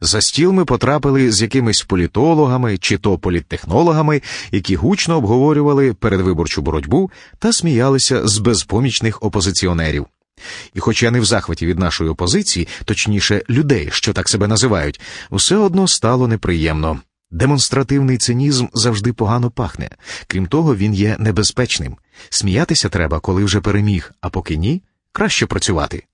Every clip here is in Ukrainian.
За стіл ми потрапили з якимись політологами чи то політтехнологами, які гучно обговорювали передвиборчу боротьбу та сміялися з безпомічних опозиціонерів. І, хоч я не в захваті від нашої опозиції, точніше, людей, що так себе називають, все одно стало неприємно. Демонстративний цинізм завжди погано пахне, крім того, він є небезпечним. Сміятися треба, коли вже переміг, а поки ні, краще працювати.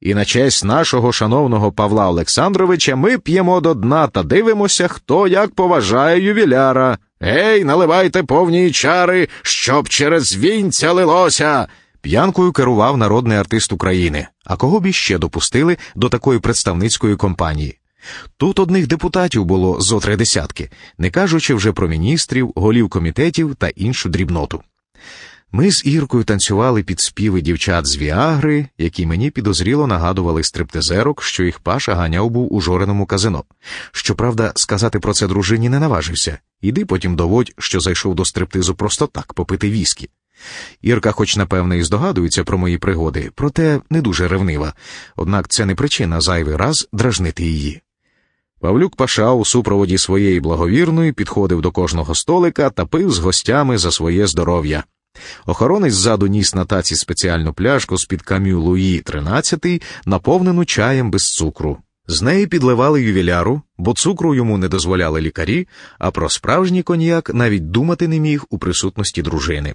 І на честь нашого шановного Павла Олександровича ми п'ємо до дна та дивимося, хто як поважає ювіляра. Ей, наливайте повні чари, щоб через вінця лилося. П'янкою керував народний артист України. А кого б іще допустили до такої представницької компанії? Тут одних депутатів було зо три десятки, не кажучи вже про міністрів, голів комітетів та іншу дрібноту. Ми з Іркою танцювали під співи дівчат з Віагри, які мені підозріло нагадували стриптизерок, що їх паша ганяв був у жореному казино. Щоправда, сказати про це дружині не наважився. Іди потім доводь, що зайшов до стриптизу просто так попити віскі. Ірка, хоч напевне, і здогадується про мої пригоди, проте не дуже ревнива, однак це не причина зайвий раз дражнити її. Павлюк Паша у супроводі своєї благовірної підходив до кожного столика та пив з гостями за своє здоров'я. Охоронець ззаду ніс на таці спеціальну пляшку з-під кам'ю Луї 13, наповнену чаєм без цукру. З неї підливали ювіляру, бо цукру йому не дозволяли лікарі, а про справжній коньяк навіть думати не міг у присутності дружини.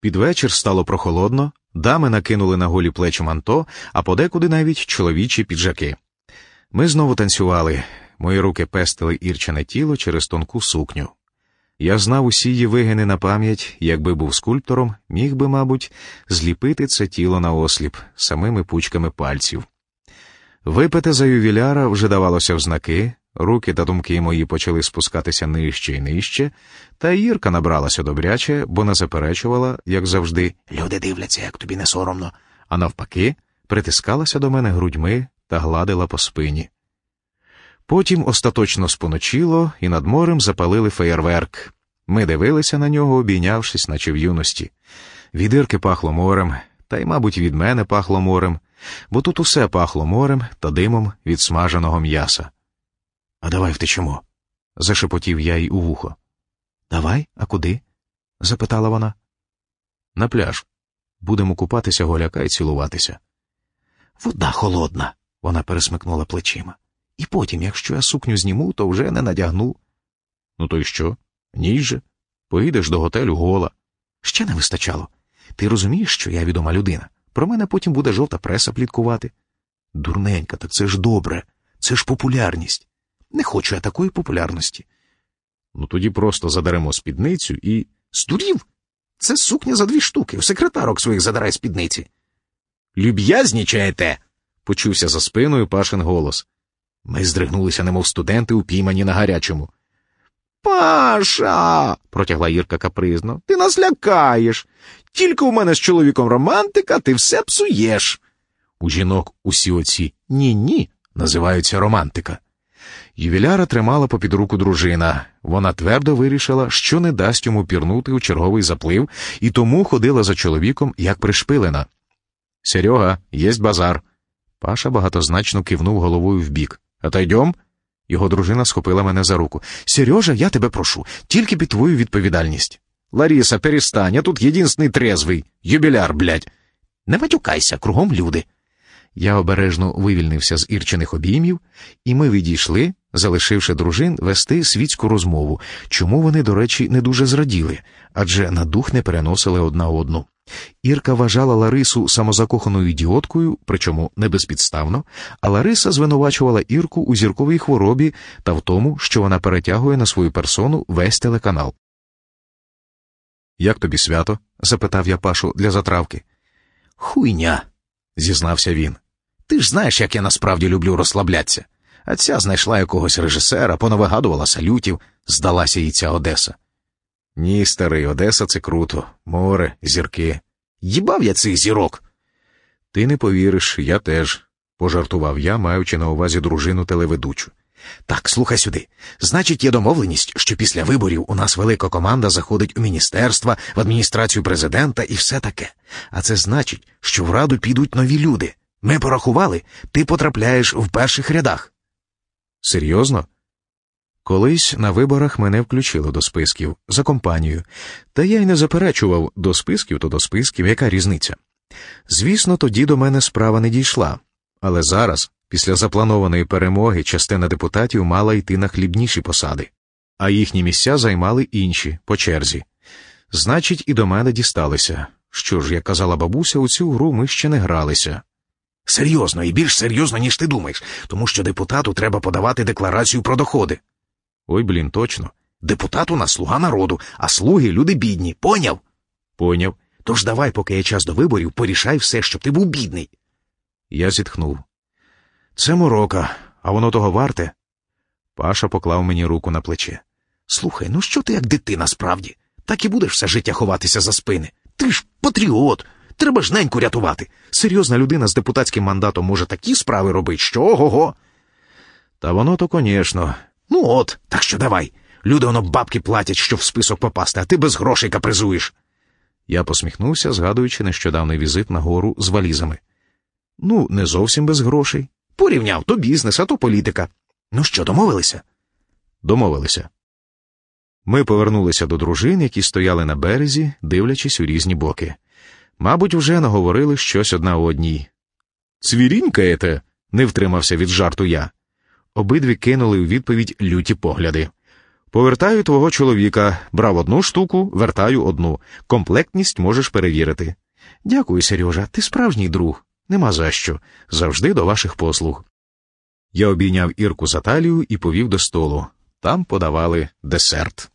Під вечір стало прохолодно, дами накинули на голі плечі манто, а подекуди навіть чоловічі піджаки. Ми знову танцювали, мої руки пестили ірчане тіло через тонку сукню. Я знав усі вигини на пам'ять, якби був скульптором, міг би, мабуть, зліпити це тіло на осліп самими пучками пальців. Випити за ювіляра вже давалося в знаки, руки та думки мої почали спускатися нижче і нижче, та Ірка набралася добряче, бо не заперечувала, як завжди, люди дивляться, як тобі не соромно, а навпаки, притискалася до мене грудьми та гладила по спині. Потім остаточно споночило, і над морем запалили феєрверк. Ми дивилися на нього, обійнявшись, наче в юності. Від Ірки пахло морем, та й, мабуть, від мене пахло морем, бо тут усе пахло морем та димом від смаженого м'яса. А давай втечемо, зашепотів я й у вухо. Давай, а куди? запитала вона. На пляж. Будемо купатися голяка і цілуватися. Вода холодна, вона пересмикнула плечима. І потім, якщо я сукню зніму, то вже не надягну. Ну, то й що? Ні же. Поїдеш до готелю гола. Ще не вистачало. Ти розумієш, що я відома людина. Про мене потім буде жовта преса пліткувати. Дурненька, так це ж добре, це ж популярність. Не хочу я такої популярності. Ну тоді просто задаремо спідницю і. Здурів? Це сукня за дві штуки, в секретарок своїх задарай спідниці. Люб'язнічаєте? почувся за спиною Пашин голос. Ми здригнулися, немов студенти, упіймані на гарячому. Паша. протягла Ірка капризно, ти нас лякаєш. Тільки у мене з чоловіком романтика, ти все псуєш. У жінок усі оці ні ні називаються романтика. Ювіляра тримала попід руку дружина. Вона твердо вирішила, що не дасть йому пірнути у черговий заплив, і тому ходила за чоловіком як пришпилена. Серега, єсть базар. Паша багатозначно кивнув головою вбік. Отойдем?» Його дружина схопила мене за руку. Сережа, я тебе прошу, тільки під твою відповідальність. Ларіса, перестань, я тут єдинственний трезвий, юбіляр, блядь. Не матюкайся, кругом люди. Я обережно вивільнився з ірчених обіймів, і ми відійшли, залишивши дружин вести світську розмову, чому вони, до речі, не дуже зраділи, адже на дух не переносили одна одну. Ірка вважала Ларису самозакоханою ідіоткою, причому не безпідставно, а Лариса звинувачувала Ірку у зірковій хворобі та в тому, що вона перетягує на свою персону весь телеканал. Як тобі свято? запитав я Пашу для затравки. Хуйня, зізнався він. Ти ж знаєш, як я насправді люблю розслаблятися. А ця знайшла якогось режисера, понавигадувала салютів, здалася їй ця Одеса. Ні, старий, Одеса це круто, море, зірки. Їбав я цих зірок. Ти не повіриш, я теж, пожартував я, маючи на увазі дружину телеведучу. Так, слухай сюди. Значить, є домовленість, що після виборів у нас велика команда заходить у міністерства, в адміністрацію президента і все таке. А це значить, що в раду підуть нові люди. Ми порахували, ти потрапляєш в перших рядах. Серйозно? Колись на виборах мене включили до списків за компанію, та я й не заперечував до списків то до списків, яка різниця. Звісно, тоді до мене справа не дійшла, але зараз, після запланованої перемоги, частина депутатів мала йти на хлібніші посади, а їхні місця займали інші по черзі. Значить, і до мене дісталися. Що ж, як казала бабуся, у цю гру ми ще не гралися. Серйозно і більш серйозно, ніж ти думаєш, тому що депутату треба подавати декларацію про доходи. Ой, блін, точно. Депутат у нас слуга народу, а слуги люди бідні. Поняв? Поняв. Тож давай, поки є час до виборів, порішай все, щоб ти був бідний. Я зітхнув. Це морока, а воно того варте. Паша поклав мені руку на плече. Слухай, ну що ти як дитина справді? Так і будеш все життя ховатися за спини. Ти ж патріот. Треба ж неньку рятувати. Серйозна людина з депутатським мандатом може такі справи робити, що ого-го. Та воно то, конечно. Ну от, так що давай. Люди воно бабки платять, щоб в список попасти, а ти без грошей капризуєш. Я посміхнувся, згадуючи нещодавний візит на гору з валізами. Ну, не зовсім без грошей. Порівняв то бізнес, а то політика. Ну що, домовилися? Домовилися. Ми повернулися до дружин, які стояли на березі, дивлячись у різні боки. Мабуть, вже наговорили щось одна одній. Цвірінькаєте? не втримався від жарту я. Обидві кинули у відповідь люті погляди. Повертаю твого чоловіка, брав одну штуку, вертаю одну. Комплектність можеш перевірити. Дякую, Сережа, ти справжній друг. Нема за що. Завжди до ваших послуг. Я обійняв Ірку за талію і повів до столу. Там подавали десерт.